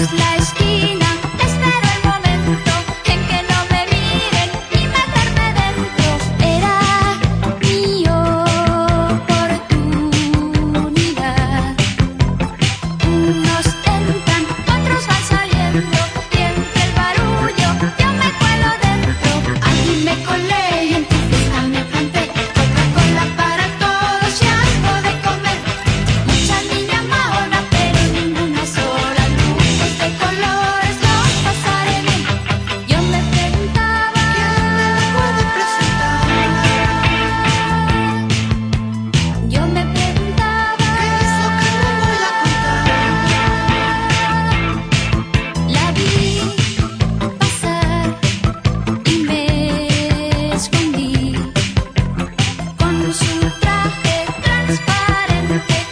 La esquina. Espero el momento en que no me miren y meterme dentro. Era mi oportunidad. Unos intentan, otros van saliendo. Thank you.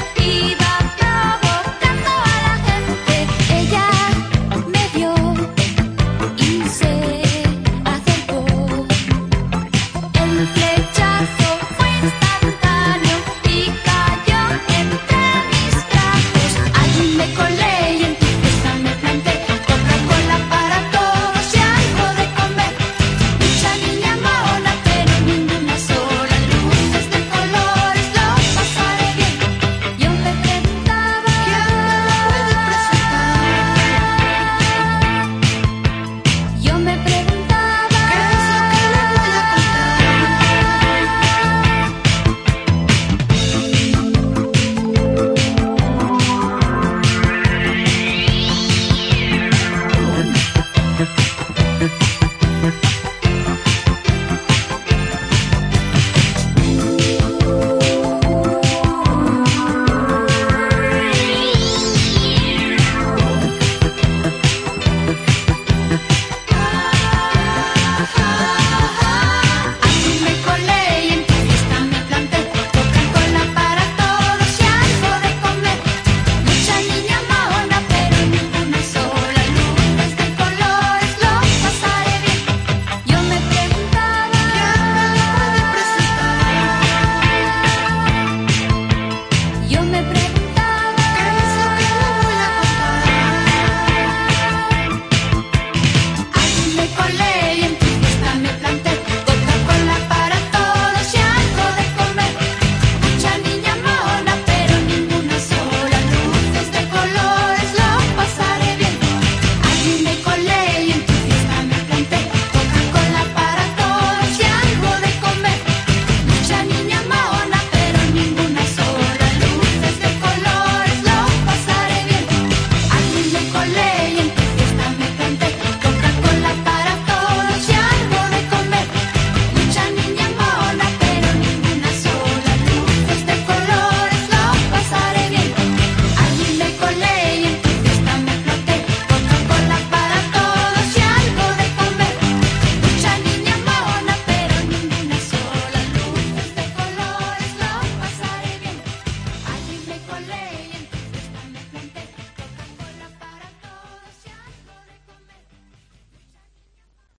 Chick-fil-A